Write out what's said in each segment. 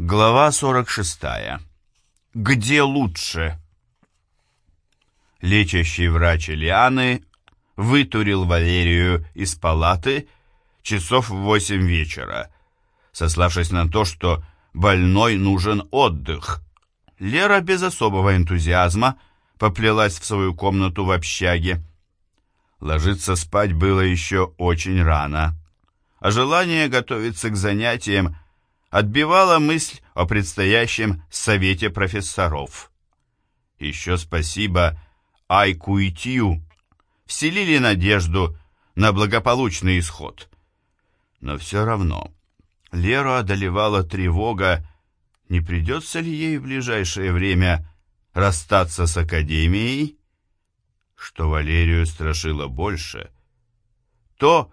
Глава 46. Где лучше? Лечащий врач Ильяны вытурил Валерию из палаты часов в восемь вечера, сославшись на то, что больной нужен отдых. Лера без особого энтузиазма поплелась в свою комнату в общаге. Ложиться спать было еще очень рано, а желание готовиться к занятиям отбивало мысль о предстоящем совете профессоров. Еще спасибо Айку и Тью вселили надежду на благополучный исход. Но все равно Леру одолевала тревога, не придется ли ей в ближайшее время расстаться с Академией, что Валерию страшило больше. То,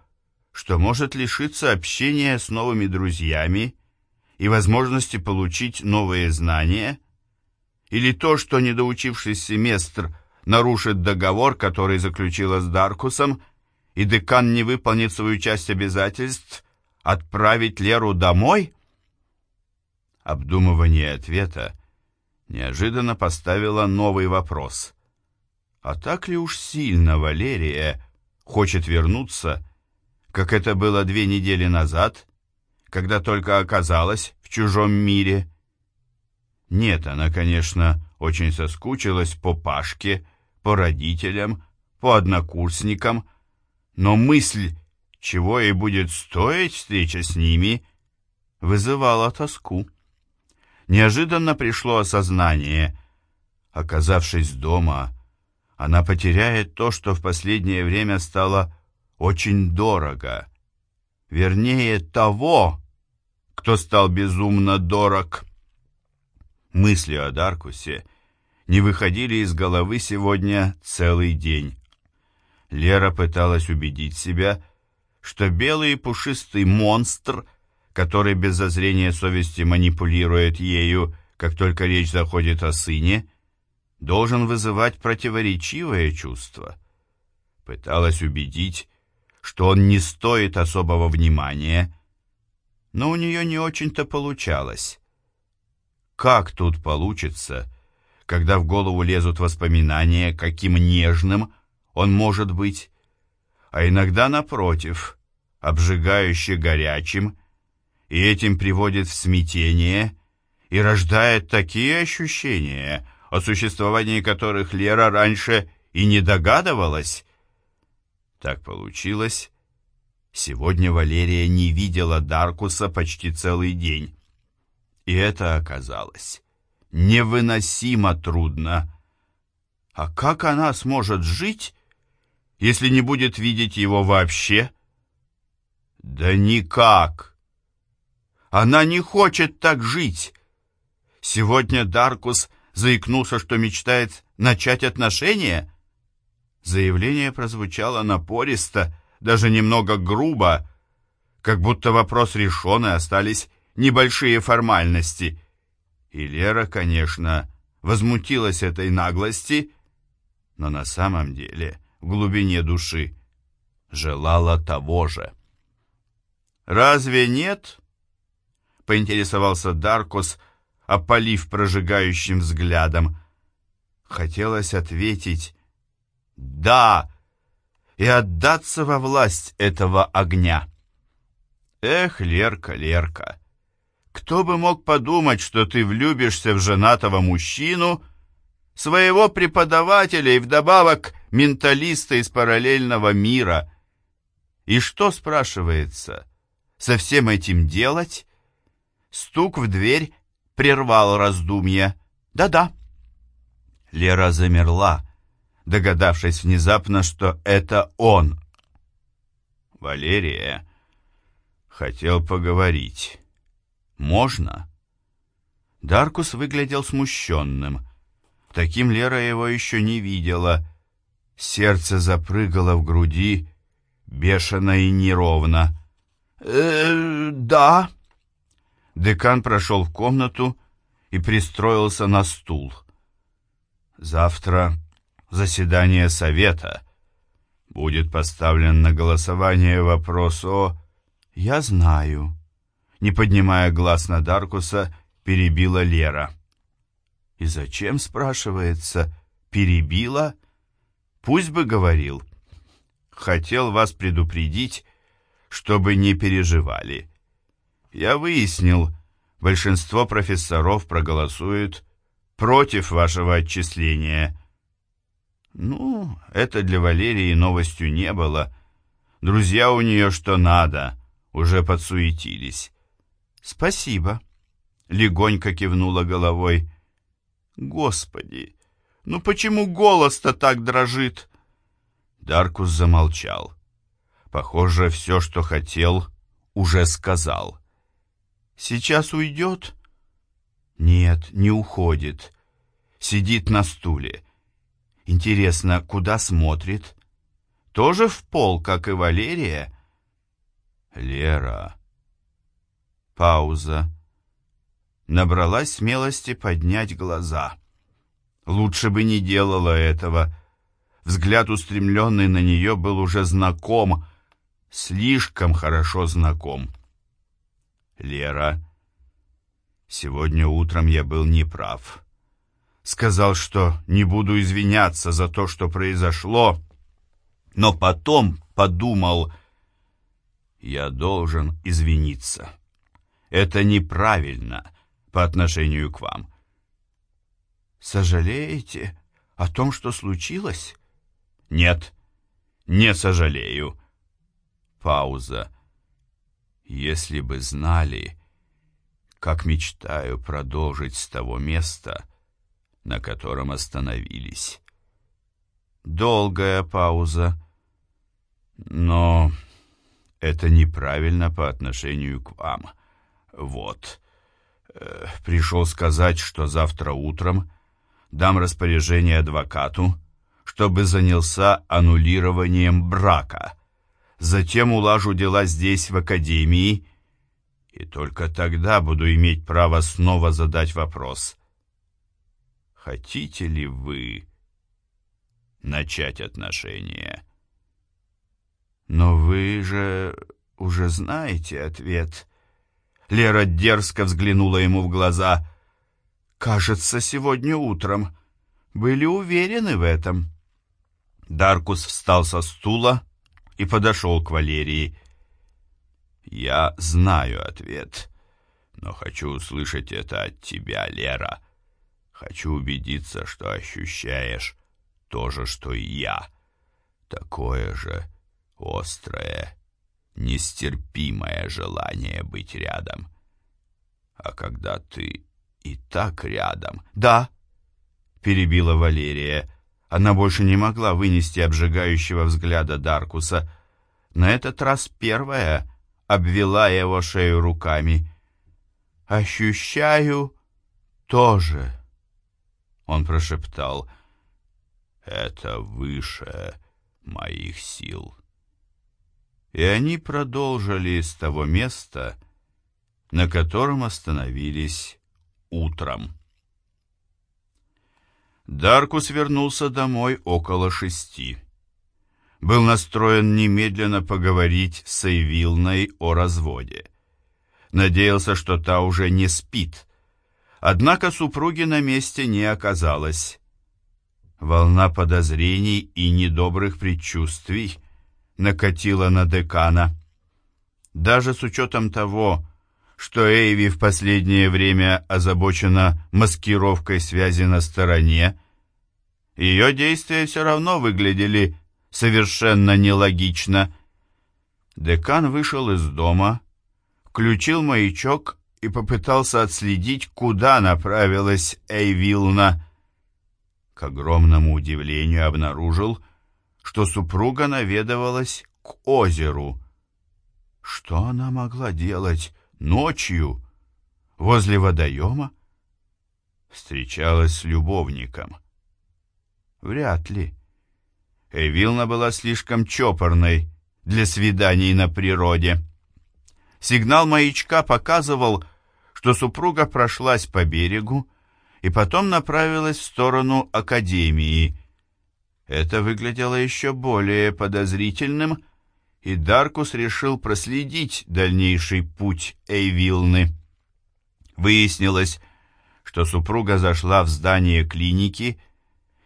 что может лишиться общения с новыми друзьями и возможности получить новые знания, или то, что недоучивший семестр нарушит договор, который заключила с Даркусом, и декан не выполнит свою часть обязательств отправить Леру домой? Обдумывание ответа неожиданно поставило новый вопрос. А так ли уж сильно Валерия хочет вернуться, как это было две недели назад, когда только оказалась в чужом мире? Нет, она, конечно, очень соскучилась по Пашке, по родителям, по однокурсникам, но мысль, чего ей будет стоить встреча с ними, вызывала тоску. Неожиданно пришло осознание. Оказавшись дома, она потеряет то, что в последнее время стало очень дорого. Вернее, того, кто стал безумно дорог. Мысли о Даркусе — не выходили из головы сегодня целый день. Лера пыталась убедить себя, что белый и пушистый монстр, который без зазрения совести манипулирует ею, как только речь заходит о сыне, должен вызывать противоречивое чувство. Пыталась убедить, что он не стоит особого внимания, но у нее не очень-то получалось. Как тут получится, когда в голову лезут воспоминания, каким нежным он может быть, а иногда, напротив, обжигающе горячим, и этим приводит в смятение и рождает такие ощущения, о существовании которых Лера раньше и не догадывалась. Так получилось. Сегодня Валерия не видела Даркуса почти целый день. И это оказалось невыносимо трудно. А как она сможет жить, если не будет видеть его вообще? Да никак. Она не хочет так жить. Сегодня Даркус заикнулся, что мечтает начать отношения. Заявление прозвучало напористо, даже немного грубо, как будто вопрос решен и остались небольшие формальности — и Лера, конечно, возмутилась этой наглости, но на самом деле в глубине души желала того же. «Разве нет?» — поинтересовался Даркус, опалив прожигающим взглядом. Хотелось ответить «Да!» И отдаться во власть этого огня. Эх, Лерка, Лерка! Кто бы мог подумать, что ты влюбишься в женатого мужчину, своего преподавателя и вдобавок менталиста из параллельного мира? И что, спрашивается, со всем этим делать? Стук в дверь прервал раздумья. Да-да. Лера замерла, догадавшись внезапно, что это он. Валерия хотел поговорить. «Можно?» Даркус выглядел смущенным. Таким Лера его еще не видела. Сердце запрыгало в груди, бешено и неровно. «Э, да». Декан прошел в комнату и пристроился на стул. «Завтра заседание совета. Будет поставлен на голосование вопрос о...» «Я знаю», не поднимая глаз на Даркуса, перебила Лера. И зачем, спрашивается, перебила? Пусть бы говорил. Хотел вас предупредить, чтобы не переживали. Я выяснил, большинство профессоров проголосуют против вашего отчисления. Ну, это для Валерии новостью не было. Друзья у нее что надо, уже подсуетились. Спасибо. Легонько кивнула головой. Господи, ну почему голос-то так дрожит? Даркус замолчал. Похоже, все, что хотел, уже сказал. Сейчас уйдет? Нет, не уходит. Сидит на стуле. Интересно, куда смотрит? Тоже в пол, как и Валерия? Лера. Пауза. Набралась смелости поднять глаза. Лучше бы не делала этого. Взгляд, устремленный на нее, был уже знаком, слишком хорошо знаком. Лера, сегодня утром я был неправ. Сказал, что не буду извиняться за то, что произошло, но потом подумал, я должен извиниться. Это неправильно по отношению к вам. Сожалеете о том, что случилось? Нет, не сожалею. Пауза. Если бы знали, как мечтаю продолжить с того места, на котором остановились. Долгая пауза. Но это неправильно по отношению к вам. Вот. Э, пришел сказать, что завтра утром дам распоряжение адвокату, чтобы занялся аннулированием брака. Затем улажу дела здесь, в академии, и только тогда буду иметь право снова задать вопрос. Хотите ли вы начать отношения? Но вы же уже знаете ответ. Лера дерзко взглянула ему в глаза. Кажется, сегодня утром. Были уверены в этом. Даркус встал со стула и подошел к Валерии. «Я знаю ответ, но хочу услышать это от тебя, Лера. Хочу убедиться, что ощущаешь то же, что и я. Такое же острое, нестерпимое желание быть рядом. А когда ты и так рядом... Да, перебила Валерия. Она больше не могла вынести обжигающего взгляда Даркуса. На этот раз первая обвела его шею руками. «Ощущаю тоже», — он прошептал. «Это выше моих сил» и они продолжили с того места, на котором остановились утром. Даркус вернулся домой около шести. Был настроен немедленно поговорить с Эйвилной о разводе. Надеялся, что та уже не спит. Однако супруги на месте не оказалось. Волна подозрений и недобрых предчувствий накатила на декана. Даже с учетом того, что Эйви в последнее время озабочена маскировкой связи на стороне, ее действия все равно выглядели совершенно нелогично. Декан вышел из дома, включил маячок и попытался отследить, куда направилась Эйвилна. К огромному удивлению обнаружил, что супруга наведывалась к озеру. Что она могла делать ночью возле водоема? Встречалась с любовником. Вряд ли. Эвилна была слишком чопорной для свиданий на природе. Сигнал маячка показывал, что супруга прошлась по берегу и потом направилась в сторону академии, это выглядело еще более подозрительным, и Даркус решил проследить дальнейший путь Эйвилны. Выяснилось, что супруга зашла в здание клиники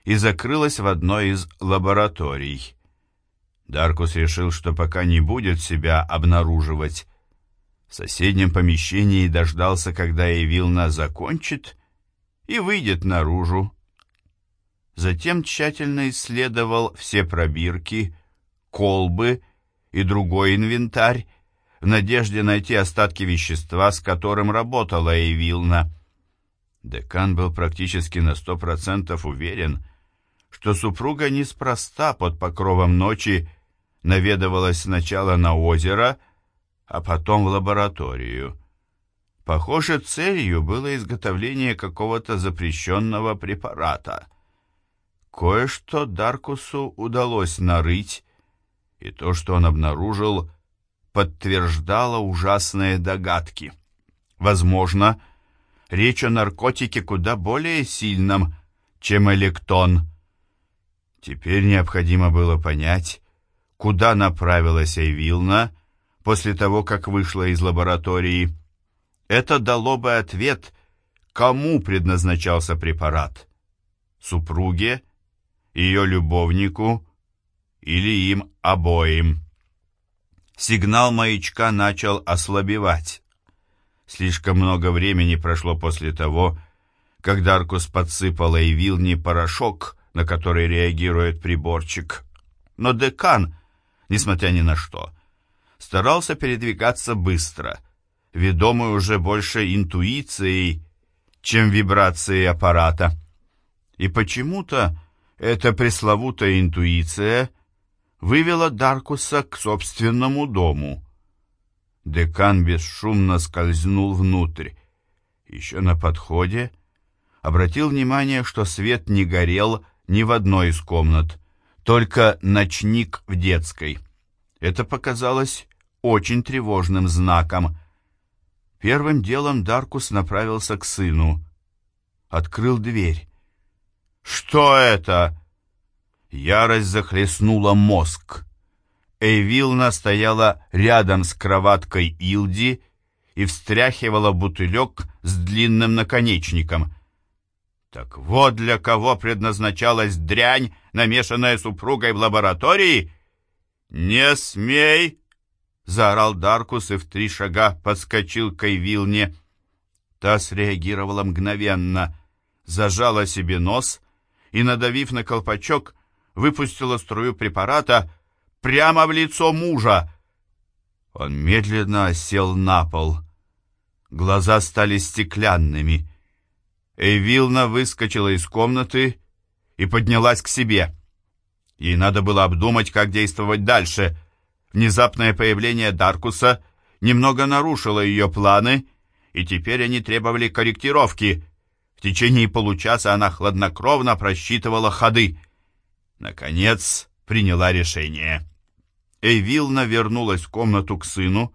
и закрылась в одной из лабораторий. Даркус решил, что пока не будет себя обнаруживать. В соседнем помещении дождался, когда Эвилна закончит, и выйдет наружу. Затем тщательно исследовал все пробирки, колбы и другой инвентарь, в надежде найти остатки вещества, с которым работала Эйвилна. Декан был практически на сто процентов уверен, что супруга неспроста под покровом ночи наведывалась сначала на озеро, а потом в лабораторию. Похоже, целью было изготовление какого-то запрещенного препарата. Кое-что Даркусу удалось нарыть, и то, что он обнаружил, подтверждало ужасные догадки. Возможно, речь о наркотике куда более сильном, чем электон. Теперь необходимо было понять, куда направилась Эйвилна после того, как вышла из лаборатории. Это дало бы ответ, кому предназначался препарат. Супруге, ее любовнику или им обоим. Сигнал маячка начал ослабевать. Слишком много времени прошло после того, как Даркус подсыпал Эйвилне порошок, на который реагирует приборчик. Но декан, несмотря ни на что, старался передвигаться быстро, ведомый уже больше интуицией, чем вибрацией аппарата. И почему-то эта пресловутая интуиция вывела Даркуса к собственному дому. Декан бесшумно скользнул внутрь. Еще на подходе обратил внимание, что свет не горел ни в одной из комнат, только ночник в детской. Это показалось очень тревожным знаком. Первым делом Даркус направился к сыну. Открыл дверь. «Что это?» Ярость захлестнула мозг. Эйвилна стояла рядом с кроваткой Илди и встряхивала бутылек с длинным наконечником. Так вот для кого предназначалась дрянь, намешанная супругой в лаборатории? «Не смей!» — заорал Даркус и в три шага подскочил к Эйвилне. Та среагировала мгновенно, зажала себе нос и, надавив на колпачок, выпустила струю препарата прямо в лицо мужа. Он медленно осел на пол. Глаза стали стеклянными. Эйвилна выскочила из комнаты и поднялась к себе. Ей надо было обдумать, как действовать дальше. Внезапное появление Даркуса немного нарушило ее планы, и теперь они требовали корректировки. В течение получаса она хладнокровно просчитывала ходы. Наконец, приняла решение. Эйвилна вернулась в комнату к сыну,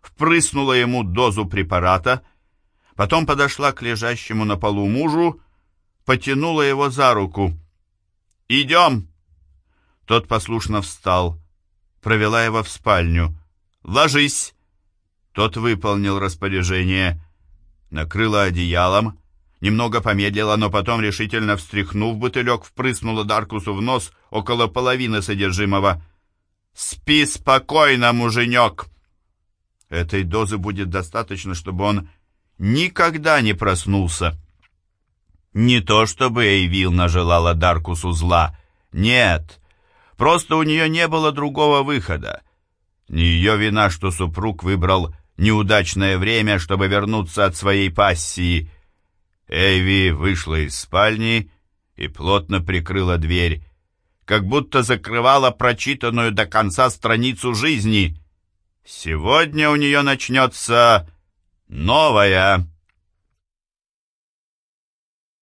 впрыснула ему дозу препарата, потом подошла к лежащему на полу мужу, потянула его за руку. «Идем!» Тот послушно встал, провела его в спальню. «Ложись!» Тот выполнил распоряжение, накрыла одеялом, Немного помедлила, но потом, решительно встряхнув бутылек, впрыснула Даркусу в нос около половины содержимого. «Спи спокойно, муженек!» Этой дозы будет достаточно, чтобы он никогда не проснулся. Не то чтобы Эйвилна желала Даркусу зла. Нет, просто у нее не было другого выхода. Не ее вина, что супруг выбрал неудачное время, чтобы вернуться от своей пассии — Эйви вышла из спальни и плотно прикрыла дверь, как будто закрывала прочитанную до конца страницу жизни. Сегодня у нее начнется новая